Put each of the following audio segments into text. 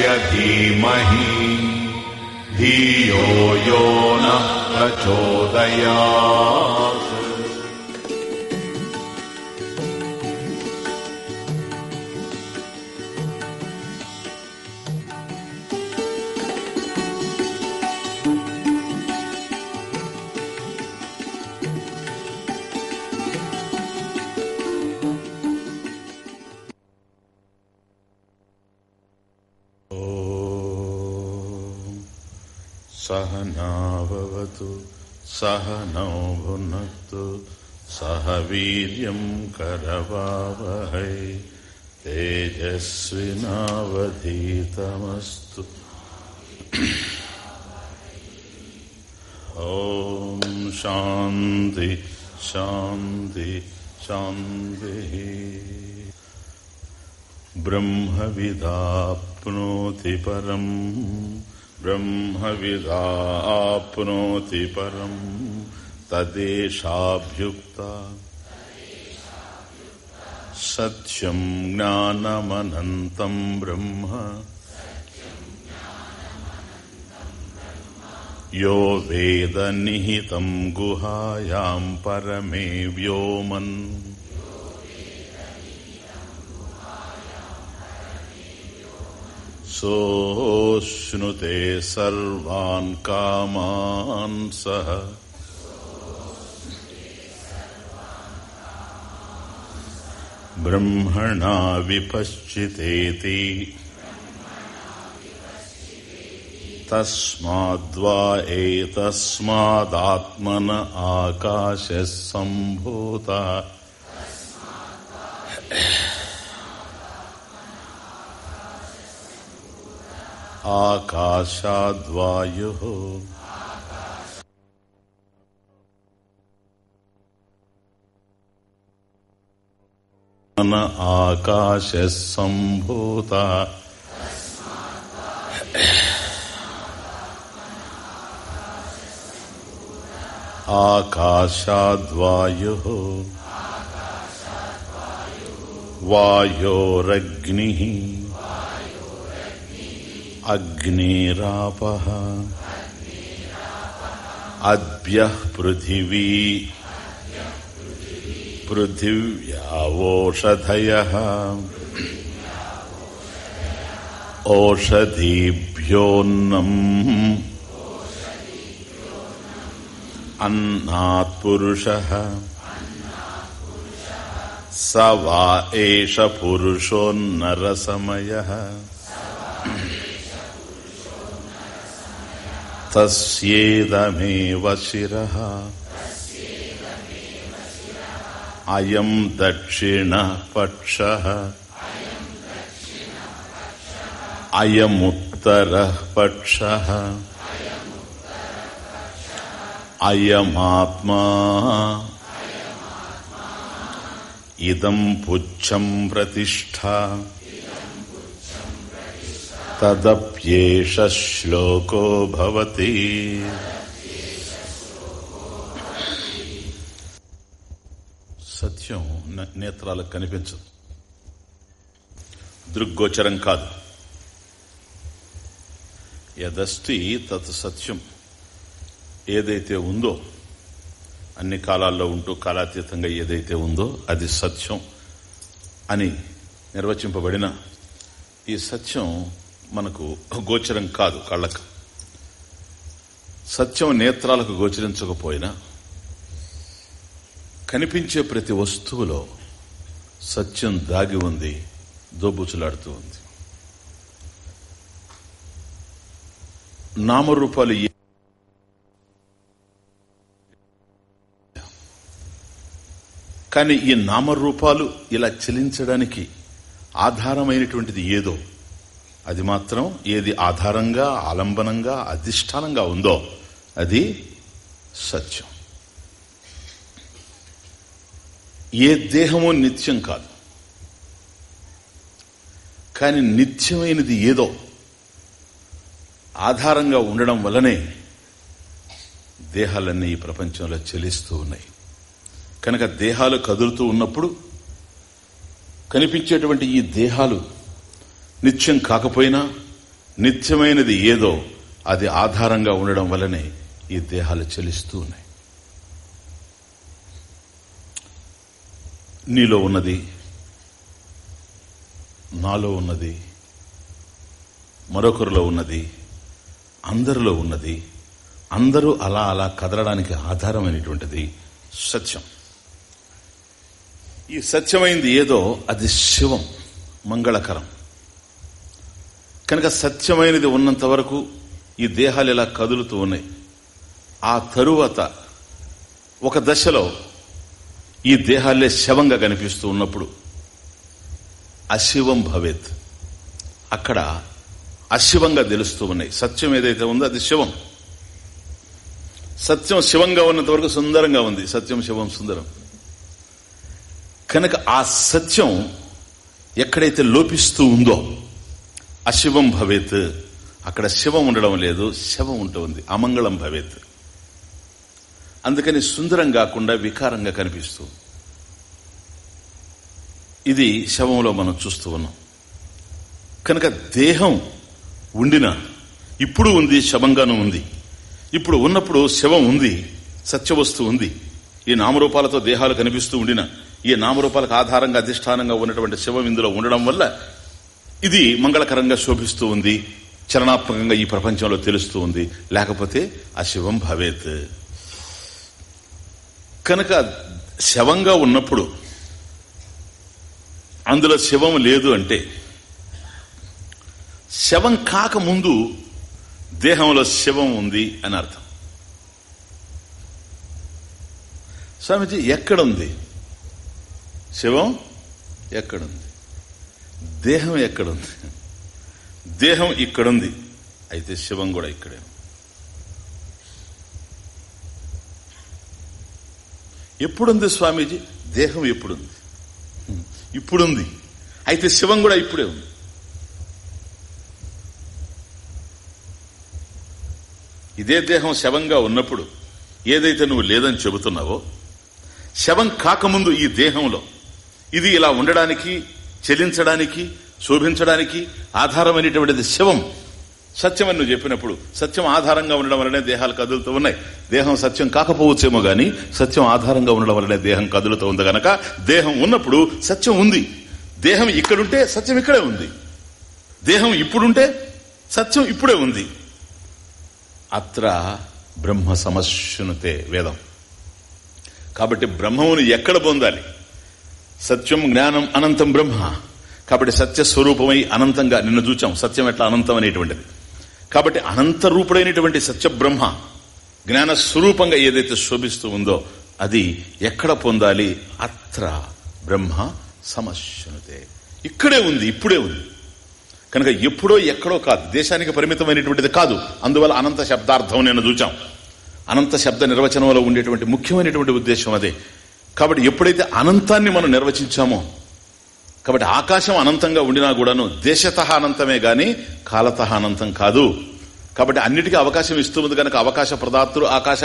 धीमहि धियो यो नः प्रचोदयात् सहनावतु सहनौ भुनक्तु सह वीर्यम् करवावहै तेजस्विनावधीतमस्तु ॐ शान्ति शान्ति शान्तिः ब्रह्मविदाप्नोति परम् ब्रह्मविदाप्नोति परम् तदेशाभ्युक्ता। सत्यम् ज्ञानमनन्तम् ब्रह्म। यो वेदनिहितम् गुहायाम् परमे व्योमन्। सोऽश्नुते सर्वान् कामान् सः ब्रह्मणा विपश्चितेति। तस्माद्वा एतस्मादात्मन आकाशः सम्भूता। आकाशाद्वायुः। न आकाशः सम्भूता। आकाशाद्वायुः। वायोरग्निः। अग्निरापः। अद्भ्यः पृथिवी। पृथिव्यावोषधयः। ओषधीभ्योऽन्नम् अन्नात् पुरुषः स वा एष पुरुषोन्नरसमयः। తస్యేదమేవ శిర. అయం దక్షిణ పక్ష. అయముత్తర పక్ష. అయమాత్మా. ఇదం పుచ్చం ప్రతిష్ఠ. తదప్యేష శ్లోకో భవతి సత్యం నేత్రాలకు కనిపించదు. దృగ్గోచరం కాదు. యదస్తి తత్ సత్యం ఏదైతే ఉందో అన్ని కాలాల్లో ఉంటూ కాలాతీతంగా ఏదైతే ఉందో అది సత్యం అని నిర్వచింపబడిన ఈ సత్యం మనకు గోచరం కాదు కళ్ళకు. సత్యం నేత్రాలకు గోచరించకపోయినా కనిపించే ప్రతి వస్తువులో సత్యం దాగి ఉంది దోబుచులాడుతూ ఉంది. నామరూపాలు కానీ ఈ నామరూపాలు ఇలా చెలించడానికి ఆధారమైనటువంటిది ఏదో. అది మాత్రం ఏది ఆధారంగా ఆలంబనంగా అధిష్టానంగా ఉందో అది సత్యం. ఏ దేహము నిత్యం కాదు. కానీ నిత్యమైనది ఏదో ఆధారంగా ఉండడం వల్లనే దేహాలన్నీ ఈ ప్రపంచంలో చెలిస్తూ ఉన్నాయి. కనుక దేహాలు కదులుతూ ఉన్నప్పుడు కనిపించేటువంటి ఈ దేహాలు నిత్యం కాకపోయినా నిత్యమైనది ఏదో అది ఆధారంగా ఉండడం వల్లనే ఈ దేహాలు చెలిస్తూ ఉన్నాయి. నీలో ఉన్నది నాలో ఉన్నది మరొకరిలో ఉన్నది అందరిలో ఉన్నది అందరూ అలా అలా కదలడానికి ఆధారమైనటువంటిది సత్యం. ఈ సత్యమైంది ఏదో అది శివం మంగళకరం. కనుక సత్యమైనది ఉన్నంత వరకు ఈ దేహాలు ఇలా కదులుతూ ఉన్నాయి. ఆ తరువాత ఒక దశలో ఈ దేహాలే శవంగా కనిపిస్తూ ఉన్నప్పుడు అశివం భవేత్. అక్కడ అశివంగా తెలుస్తూ ఉన్నాయి. సత్యం ఏదైతే ఉందో అది శివం. సత్యం శివంగా ఉన్నంత వరకు సుందరంగా ఉంది. సత్యం శివం సుందరం. కనుక ఆ సత్యం ఎక్కడైతే లోపిస్తూ ఉందో అశివం భవేత్. అక్కడ శివం ఉండడం లేదు శవం ఉంటుంది అమంగళం భవేత్. అందుకని సుందరం కాకుండా వికారంగా కనిపిస్తూ. ఇది శవంలో మనం చూస్తూ ఉన్నాం. కనుక దేహం ఉండిన ఇప్పుడు ఉంది శవంగాను ఉంది. ఇప్పుడు ఉన్నప్పుడు శవం ఉంది సత్యవస్తు ఉంది. ఈ నామరూపాలతో దేహాలు కనిపిస్తూ ఉండిన ఈ నామరూపాలకు ఆధారంగా అధిష్టానంగా ఉన్నటువంటి శవం ఇందులో ఉండడం వల్ల ఇది మంగళకరంగా శోభిస్తూ ఉంది చలనాత్మకంగా ఈ ప్రపంచంలో తెలుస్తూ ఉంది. లేకపోతే ఆ శివం భవేత్. కనుక శవంగా ఉన్నప్పుడు అందులో శవం లేదు అంటే శవం కాకముందు దేహంలో శవం ఉంది అని అర్థం. స్వామిజీ ఎక్కడుంది? శవం ఎక్కడుంది? దేహం ఎక్కడుంది? దేహం ఇక్కడుంది. అయితే శివం కూడా ఇక్కడే. ఎప్పుడుంది స్వామీజీ? దేహం ఎప్పుడుంది? ఇప్పుడుంది. అయితే శివం కూడా ఇప్పుడే ఉంది. ఇదే దేహం శవంగా ఉన్నప్పుడు ఏదైతే నువ్వు లేదని చెబుతున్నావో శవం కాకముందు ఈ దేహంలో. ఇది ఇలా ఉండడానికి చెలించడానికి శోభించడానికి ఆధారమైనటువంటిది శవం. సత్యం అని నువ్వు చెప్పినప్పుడు సత్యం ఆధారంగా ఉండడం వల్లనే దేహాలు కదులుతూ ఉన్నాయి. దేహం సత్యం కాకపోవచ్చేమో గాని సత్యం ఆధారంగా ఉండడం వల్లనే దేహం కదులుతూ ఉంది గనక దేహం ఉన్నప్పుడు సత్యం ఉంది. దేహం ఇక్కడుంటే సత్యం ఇక్కడే ఉంది. దేహం ఇప్పుడుంటే సత్యం ఇప్పుడే ఉంది. అత్ర బ్రహ్మ సమస్యనుతే వేదం. కాబట్టి బ్రహ్మమును ఎక్కడ పొందాలి? సత్యం జ్ఞానం అనంతం బ్రహ్మ. కాబట్టి సత్య స్వరూపమై అనంతంగా నిన్ను చూచాం. సత్యం ఎట్లా అనంతం అనేటువంటిది. కాబట్టి అనంత రూపుడైనటువంటి సత్య బ్రహ్మ జ్ఞాన స్వరూపంగా ఏదైతే శోభిస్తూ ఉందో అది ఎక్కడ పొందాలి? అత్ర బ్రహ్మ సమస్యనుతే ఇక్కడే ఉంది ఇప్పుడే ఉంది. కనుక ఎప్పుడో ఎక్కడో కాదు దేశానికి పరిమితమైనటువంటిది కాదు. అందువల్ల అనంత శబ్దార్థం నేను చూచాం. అనంత శబ్ద నిర్వచనంలో ఉండేటువంటి ముఖ్యమైనటువంటి ఉద్దేశం అదే. కాబట్టి ఎప్పుడైతే అనంతాన్ని మనం నిర్వచించామో కాబట్టి ఆకాశం అనంతంగా ఉండినా కూడాను దేశత అనంతమే గాని కాలత అనంతం కాదు. కాబట్టి అన్నిటికీ అవకాశం ఇస్తూ ఉంది కనుక అవకాశ ప్రదాతృ ఆకాశ.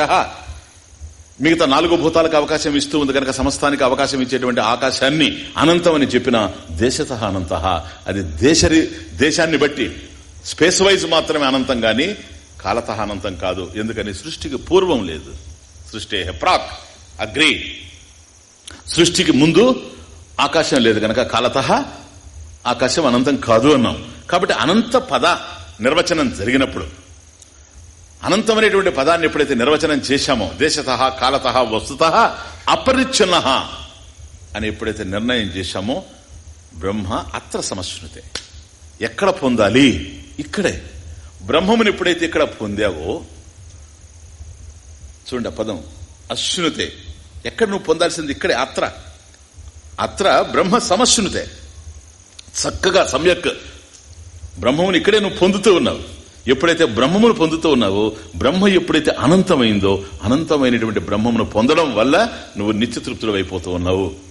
మిగతా నాలుగు భూతాలకు అవకాశం ఇస్తూ ఉంది కనుక సమస్తానికి అవకాశం ఇచ్చేటువంటి ఆకాశాన్ని అనంతం అని చెప్పిన దేశత అనంత. అది దేశ దేశాన్ని బట్టి స్పేస్ వైజ్ మాత్రమే అనంతం గాని కాలత అనంతం కాదు. ఎందుకని సృష్టికి పూర్వం లేదు. సృష్టి ప్రాక్. అగ్రి. సృష్టికి ముందు ఆకాశం లేదు కనుక కాలత ఆకాశం అనంతం కాదు అన్నాం. కాబట్టి అనంత పద నిర్వచనం జరిగినప్పుడు అనంతమైనటువంటి పదాన్ని ఎప్పుడైతే నిర్వచనం చేశామో దేశత కాలత వస్తుత అపరిచ్ఛిన్న అని ఎప్పుడైతే నిర్ణయం చేశామో బ్రహ్మ అత్ర సమశ్నుతే ఎక్కడ పొందాలి? ఇక్కడే. బ్రహ్మముని ఎప్పుడైతే ఇక్కడ పొందావో చూడండి పదం అశ్నుతే ఎక్కడ నువ్వు పొందాల్సింది ఇక్కడే అత్ర. అత్ర బ్రహ్మ సమస్యనుతే చక్కగా సమ్యక్. బ్రహ్మముని ఇక్కడే నువ్వు పొందుతూ ఉన్నావు. ఎప్పుడైతే బ్రహ్మమును పొందుతూ ఉన్నావో బ్రహ్మ ఎప్పుడైతే అనంతమైందో అనంతమైనటువంటి బ్రహ్మమును పొందడం వల్ల నువ్వు నిత్యతృప్తులు అయిపోతూ ఉన్నావు.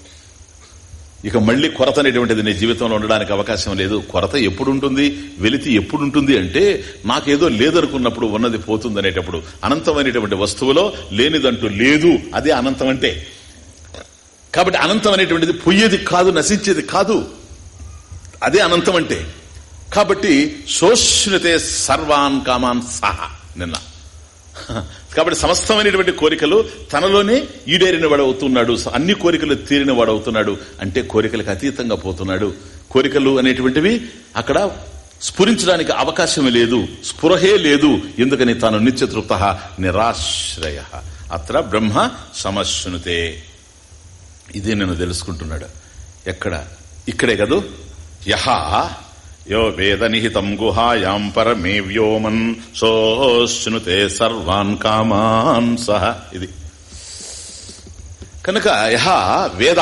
ఇక మళ్ళీ కొరత అనేటువంటిది నీ జీవితంలో ఉండడానికి అవకాశం లేదు. కొరత ఎప్పుడు ఉంటుంది వెలితి ఎప్పుడు ఉంటుంది అంటే నాకేదో లేదనుకున్నప్పుడు ఉన్నది పోతుంది అనేటప్పుడు అనంతమైనటువంటి వస్తువులో లేనిదంటూ లేదు. అదే అనంతం అంటే. కాబట్టి అనంతం అనేటువంటిది పొయ్యేది కాదు నశించేది కాదు. అదే అనంతం అంటే. కాబట్టి సోష్ణతే సర్వాన్ కామాన్ సహా నిన్న. కాబట్టి సమస్తమైనటువంటి కోరికలు తనలోనే ఈడేరిన వాడవుతున్నాడు అన్ని కోరికలు తీరిన వాడవుతున్నాడు అంటే కోరికలకు అతీతంగా పోతున్నాడు. కోరికలు అనేటువంటివి అక్కడ స్ఫురించడానికి అవకాశమే లేదు. స్పృహే లేదు. ఎందుకని తాను నిత్యతృప్త నిరాశ్రయ. అత్ర బ్రహ్మ సమశ్నుతే. ఇదే నేను తెలుసుకుంటున్నాడు. ఎక్కడ? ఇక్కడే కదూ? యహ! యో వేద నిహితం గుహాయాం పరమే వ్యోమన్ సోశ్నుతే సర్వాన్ కామాన్ సహ. ఇది. కనుక యహ వేద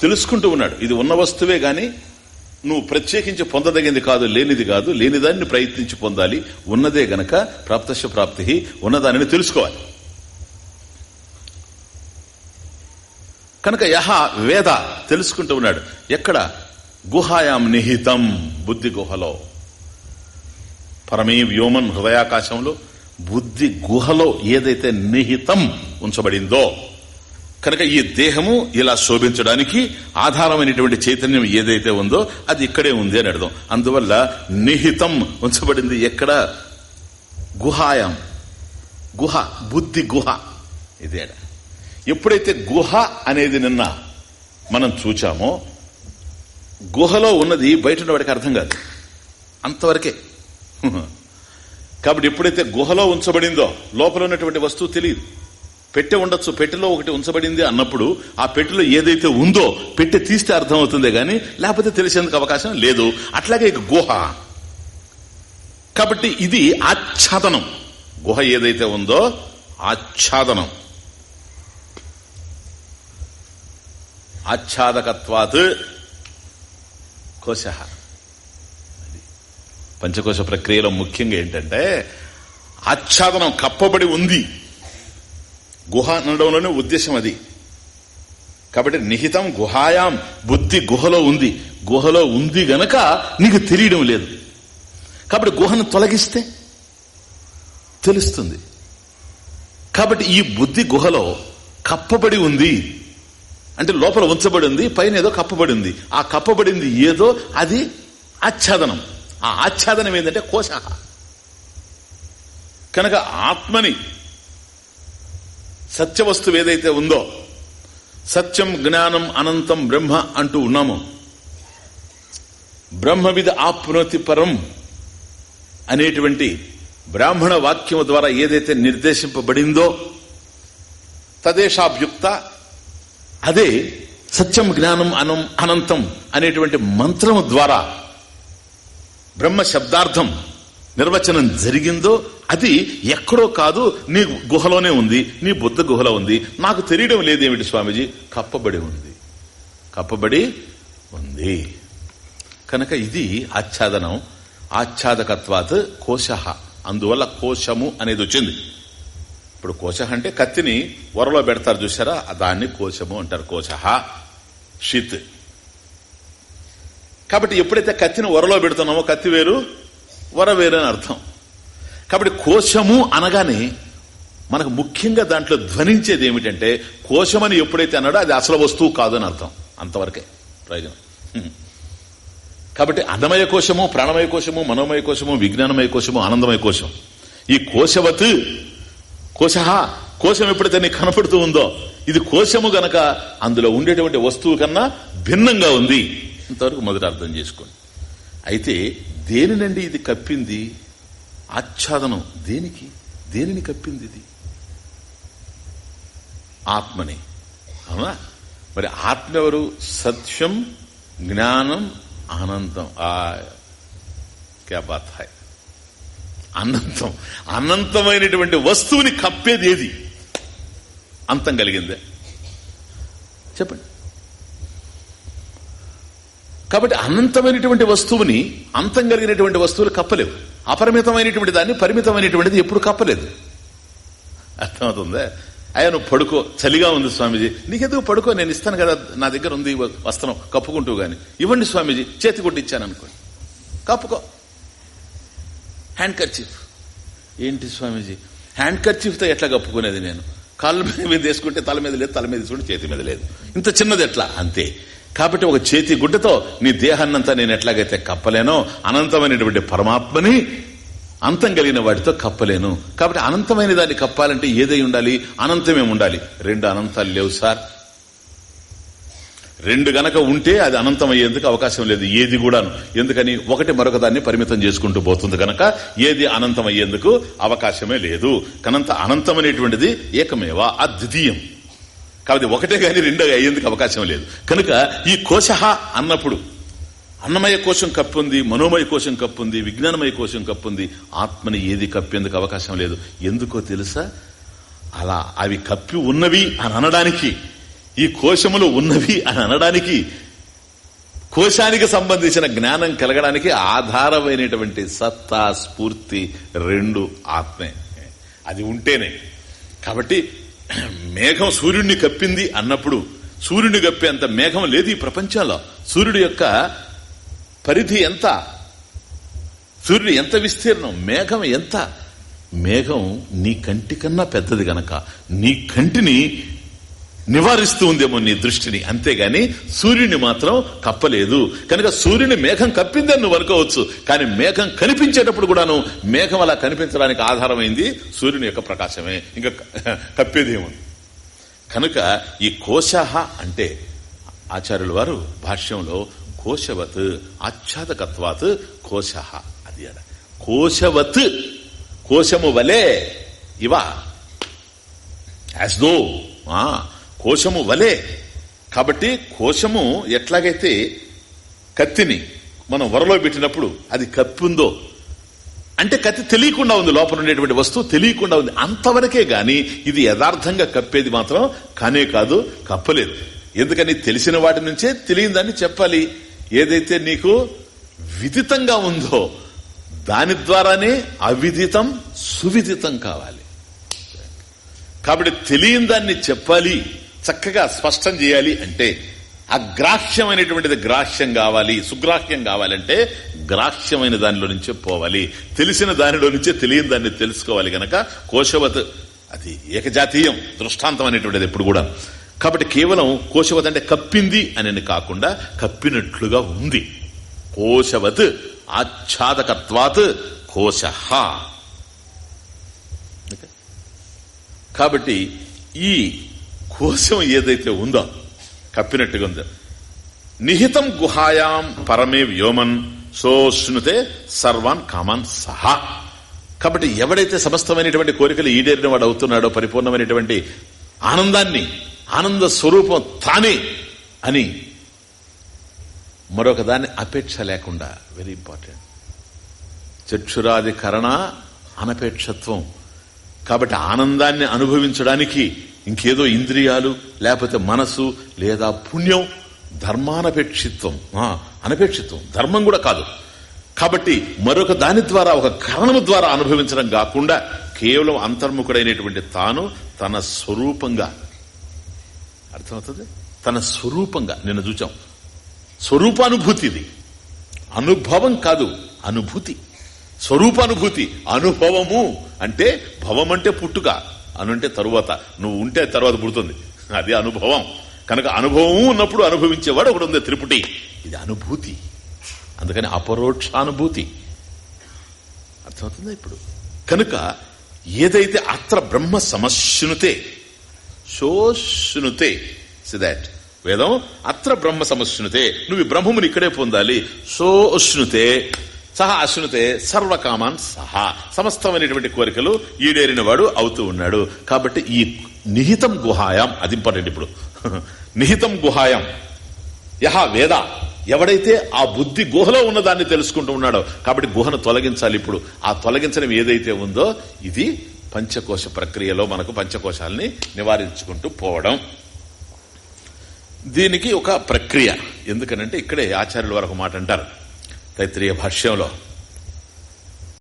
తెలుసుకుంటూ ఉన్నాడు. ఇది ఉన్న వస్తువే గాని నువ్వు ప్రత్యేకించి పొందదగింది కాదు లేనిది కాదు లేనిదాన్ని ప్రయత్నించి పొందాలి. ఉన్నదే గనక ప్రాప్తశ ప్రాప్తి ఉన్నదానిని తెలుసుకోవాలి. కనుక యహ వేద తెలుసుకుంటూ ఉన్నాడు. ఎక్కడ? గుహాయాం నిహితం బుద్ధి గుహలో. పరమే వ్యోమన్ హృదయాకాశంలో బుద్ధి గుహలో ఏదైతే నిహితం ఉంచబడిందో కనుక ఈ దేహము ఇలా శోభించడానికి ఆధారమైనటువంటి చైతన్యం ఏదైతే ఉందో అది ఇక్కడే ఉంది అని అర్థం. అందువల్ల నిహితం ఉంచబడింది ఎక్కడ? గుహాయం. గుహ బుద్ధి గుహ. ఇదే ఎప్పుడైతే గుహ అనేది నిన్న మనం చూచామో గుహలో ఉన్నది బయట ఉన్నవాడికి అర్థం కాదు. అంతవరకే. కాబట్టి ఎప్పుడైతే గుహలో ఉంచబడిందో లోపల ఉన్నటువంటి వస్తువు తెలియదు. పెట్టె ఉండొచ్చు పెట్టెలో ఒకటి ఉంచబడింది అన్నప్పుడు ఆ పెట్టెలో ఏదైతే ఉందో పెట్టె తీస్తే అర్థమవుతుందే గాని లేకపోతే తెలిసేందుకు అవకాశం లేదు. అట్లాగే గుహ. కాబట్టి ఇది ఆచ్ఛాదనం. గుహ ఏదైతే ఉందో ఆచ్ఛాదనం. ఆచ్ఛాదకత్వాత్ కోశ. పంచకోశ ప్రక్రియలో ముఖ్యంగా ఏంటంటే ఆచ్ఛాదనం కప్పబడి ఉంది. గుహ అనడంలోనే ఉద్దేశం అది. కాబట్టి నిహితం గుహాయాం బుద్ధి గుహలో ఉంది. గుహలో ఉంది గనక నీకు తెలియడం లేదు. కాబట్టి గుహను తొలగిస్తే తెలుస్తుంది. కాబట్టి ఈ బుద్ధి గుహలో కప్పబడి ఉంది. అంటే లోపల ఉంచబడి ఉంది పైన ఏదో కప్పబడి ఉంది ఆ కప్పబడింది ఏదో అది ఆచ్ఛాదనం. ఆ ఆచ్ఛాదనం ఏంటంటే కోశ కనుక ఆత్మని సత్యవస్తువు ఏదైతే ఉందో సత్యం జ్ఞానం అనంతం బ్రహ్మ అంటూ ఉన్నాము. బ్రహ్మవిధ ఆప్నోతి పరం అనేటువంటి బ్రాహ్మణ వాక్యం ద్వారా ఏదైతే నిర్దేశింపబడిందో తదేశాభ్యుక్త అదే సత్యం జ్ఞానం అనం అనంతం అనేటువంటి మంత్రం ద్వారా బ్రహ్మ శబ్దార్థం నిర్వచనం జరిగిందో అది ఎక్కడో కాదు నీ గుహలోనే ఉంది నీ బుద్ధ గుహలో ఉంది. నాకు తెలియడం లేదేమిటి స్వామీజీ? కప్పబడి ఉంది. కప్పబడి ఉంది. కనుక ఇది ఆచ్ఛాదనం. ఆచ్ఛాదకత్వాత్ కోశ. అందువల్ల కోశము అనేది వచ్చింది. ఇప్పుడు కోశ అంటే కత్తిని వరలో పెడతారు చూసారా దాన్ని కోశము అంటారు. కోశ షిత్. కాబట్టి ఎప్పుడైతే కత్తిని వరలో పెడుతున్నామో కత్తి వేరు వర వేరు అని అర్థం. కాబట్టి కోశము అనగానే మనకు ముఖ్యంగా దాంట్లో ధ్వనించేది ఏమిటంటే కోశమని ఎప్పుడైతే అన్నాడో అది అసలు వస్తువు కాదని అర్థం. అంతవరకే ప్రయోజనం. కాబట్టి అన్నమయ కోశము ప్రాణమయ కోశము మనోమయ కోశము విజ్ఞానమయ కోశము ఆనందమయ కోశం. ఈ కోశవత్ కోశ కోశం ఎప్పుడైతే నీకు కనపడుతూ ఉందో ఇది కోశము గనక అందులో ఉండేటువంటి వస్తువు కన్నా భిన్నంగా ఉంది. ఇంతవరకు మొదట అర్థం చేసుకోండి. అయితే దేనినండి ఇది కప్పింది? ఆచ్ఛాదనం. దేనికి? దేనిని కప్పింది ఇది? ఆత్మని. అవునా? మరి ఆత్మ ఎవరు? సత్యం జ్ఞానం ఆనందం. ఆ క్యా బాత్ హాయ్ అనంతం. అనంతమైనటువంటి వస్తువుని కప్పేది ఏది? అంతం కలిగిందే. చెప్పండి. కాబట్టి అనంతమైనటువంటి వస్తువుని అంతం కలిగినటువంటి వస్తువులు కప్పలేవు. అపరిమితమైనటువంటి దాన్ని పరిమితమైనటువంటిది ఎప్పుడు కప్పలేదు. అర్థమవుతుందా? అయ్యా నువ్వు పడుకో. చలిగా ఉంది స్వామీజీ. నీకెందుకు పడుకో? నేను ఇస్తాను కదా. నా దగ్గర ఉంది వస్త్రం. కప్పుకుంటూ గాని. ఇవ్వండి స్వామీజీ. చేతి కొట్టి ఇచ్చాను అనుకోండి. కప్పుకో. హ్యాండ్ కర్చీఫ్ ఏంటి స్వామీజీ? హ్యాండ్ కర్చీఫ్తో ఎట్లా కప్పుకునేది నేను? కాళ్ళ మీద వేసుకుంటే తల మీద లేదు తల మీద వేసుకుంటే చేతి మీద లేదు. ఇంత చిన్నది ఎట్లా? అంతే. కాబట్టి ఒక చేతి గుడ్డతో నీ దేహాన్నంతా నేను ఎట్లాగైతే కప్పలేనో అనంతమైనటువంటి పరమాత్మని అంతం కలిగిన వాటితో కప్పలేను. కాబట్టి అనంతమైన దాన్ని కప్పాలంటే ఏదై ఉండాలి? అనంతమే ఉండాలి. రెండు అనంతాలు లేవు సార్. రెండు గనక ఉంటే అది అనంతం అయ్యేందుకు అవకాశం లేదు. ఏది కూడాను. ఎందుకని? ఒకటి మరొక దాన్ని పరిమితం చేసుకుంటూ పోతుంది గనక ఏది అనంతం అయ్యేందుకు అవకాశమే లేదు. కనంత అనంతం అనేటువంటిది ఏకమేవా అద్వితీయం. కాబట్టి ఒకటే గాని రెండో అయ్యేందుకు అవకాశం లేదు. కనుక ఈ కోశ అన్నప్పుడు అన్నమయ కోశం కప్పుంది మనోమయ కోశం కప్పుంది విజ్ఞానమయ కోశం కప్పుంది ఆత్మని ఏది కప్పేందుకు అవకాశం లేదు. ఎందుకో తెలుసా? అలా అవి కప్పి ఉన్నవి అని అనడానికి ఈ కోశములు ఉన్నవి అని అనడానికి కోశానికి సంబంధించిన జ్ఞానం కలగడానికి ఆధారమైనటువంటి సత్తా స్ఫూర్తి రెండు ఆత్మే. అది ఉంటేనే. కాబట్టి మేఘం సూర్యుడిని కప్పింది అన్నప్పుడు సూర్యుడిని కప్పేంత మేఘం లేదు ఈ ప్రపంచంలో. సూర్యుడి యొక్క పరిధి ఎంత? సూర్యుడు ఎంత విస్తీర్ణం? మేఘం ఎంత? మేఘం నీ కంటి కన్నా పెద్దది గనక. నీ కంటిని నివారిస్తూ ఉందేమో నీ దృష్టిని. అంతేగాని సూర్యుని మాత్రం కప్పలేదు. కనుక సూర్యుని మేఘం కప్పిందని నువ్వు అనుకోవచ్చు. కానీ మేఘం కనిపించేటప్పుడు కూడాను మేఘం అలా కనిపించడానికి ఆధారమైంది సూర్యుని యొక్క ప్రకాశమే. ఇంకా కప్పేదేమో కనుక ఈ కోశ అంటే ఆచార్యుల వారు భాష్యంలో కోశవత్ ఆచ్ఛాదకత్వాత్ కోశ అది అడ కోశవత్ కోశము వలే ఇవా. As though. కోశము వలే. కాబట్టి కోశము ఎట్లాగైతే కత్తిని మనం వరలో పెట్టినప్పుడు అది కప్పిందో అంటే కత్తి తెలియకుండా ఉంది లోపల ఉండేటువంటి వస్తువు తెలియకుండా ఉంది. అంతవరకే గాని ఇది యథార్థంగా కప్పేది మాత్రం కానే కాదు కప్పలేదు. ఎందుకని తెలిసిన వాటి నుంచే తెలియదని చెప్పాలి. ఏదైతే నీకు విదితంగా ఉందో దాని ద్వారానే అవిదితం సువిదితం కావాలి. కాబట్టి తెలియని దాన్ని చెప్పాలి. చక్కగా స్పష్టం చేయాలి అంటే అగ్రాహ్యమైనటువంటిది గ్రాహ్యం కావాలి సుగ్రాహ్యం కావాలంటే గ్రాహ్యమైన దానిలో నుంచే పోవాలి. తెలిసిన దానిలో నుంచే తెలియని దాన్ని తెలుసుకోవాలి గనక కోశవత్ అది ఏకజాతీయం దృష్టాంతం అనేటువంటిది ఎప్పుడు కూడా. కాబట్టి కేవలం కోశవత్ అంటే కప్పింది అని కాకుండా కప్పినట్లుగా ఉంది. కోశవత్ ఆచ్ఛాదకత్వాత్ కోశ. కాబట్టి ఈ కోశం ఏదైతే ఉందో కప్పినట్టుగా ఉందో నిహితం గుహాయాం పరమే వ్యోమన్ సోష్ణుతే సర్వాన్ కామాన్ సహా. కాబట్టి ఎవడైతే సమస్తమైనటువంటి కోరికలు ఈడేరిన వాడు అవుతున్నాడో పరిపూర్ణమైనటువంటి ఆనందాన్ని ఆనంద స్వరూపం తానే అని మరొక దాన్ని అపేక్ష లేకుండా వెరీ ఇంపార్టెంట్. చక్షురాధికరణ అనపేక్షత్వం. కాబట్టి ఆనందాన్ని అనుభవించడానికి ఇంకేదో ఇంద్రియాలు లేకపోతే మనసు లేదా పుణ్యం ధర్మానపేక్షిత్వం. అనపేక్షిత్వం. ధర్మం కూడా కాదు. కాబట్టి మరొక దాని ద్వారా ఒక కరణము ద్వారా అనుభవించడం కాకుండా కేవలం అంతర్ముఖుడైనటువంటి తాను తన స్వరూపంగా. అర్థమవుతుంది? తన స్వరూపంగా. నిన్న చూచాం. స్వరూపానుభూతి ఇది. అనుభవం కాదు అనుభూతి. స్వరూపానుభూతి. అనుభవము అంటే భవం అంటే పుట్టుక. అనుంటే తరువాత. నువ్వు ఉంటే తర్వాత పుడుతుంది. అది అనుభవం. కనుక అనుభవం ఉన్నప్పుడు అనుభవించేవాడు ఒకడు ఉంది త్రిపుటి. ఇది అనుభూతి. అందుకని అపరోక్షానుభూతి. అర్థమవుతుందా ఇప్పుడు? కనుక ఏదైతే అత్ర బ్రహ్మ సమశ్నుతే శోష్నుతే దాట్ వేదం అత్ర బ్రహ్మ సమశ్నుతే నువ్వు బ్రహ్మముని ఇక్కడే పొందాలి. సోష్నుతే సహా అశ్నుతే సర్వకామాన్ సహా. సమస్తమైనటువంటి కోరికలు ఈడేరిన వాడు అవుతూ ఉన్నాడు. కాబట్టి ఈ నిహితం గుహాయం అది ఇంపార్టెంట్ ఇప్పుడు. నిహితం గుహాయం. యహ వేద ఎవడైతే ఆ బుద్ధి గుహలో ఉన్నదాన్ని తెలుసుకుంటూ ఉన్నాడో కాబట్టి గుహను తొలగించాలి ఇప్పుడు. ఆ తొలగించడం ఏదైతే ఉందో ఇది పంచకోశ ప్రక్రియలో మనకు పంచకోశాలని నివారించుకుంటూ పోవడం. దీనికి ఒక ప్రక్రియ. ఎందుకనంటే ఇక్కడే ఆచార్యుల వరకు మాట అంటారు. తైత్రీయ భాష్యంలో